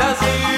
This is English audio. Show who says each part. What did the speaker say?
Speaker 1: And